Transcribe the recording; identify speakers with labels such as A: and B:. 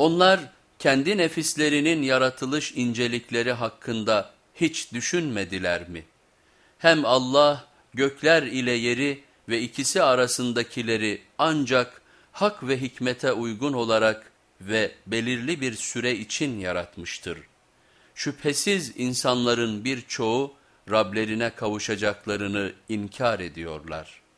A: Onlar kendi nefislerinin yaratılış incelikleri hakkında hiç düşünmediler mi? Hem Allah gökler ile yeri ve ikisi arasındakileri ancak hak ve hikmete uygun olarak ve belirli bir süre için yaratmıştır. Şüphesiz insanların birçoğu Rablerine kavuşacaklarını inkar ediyorlar.''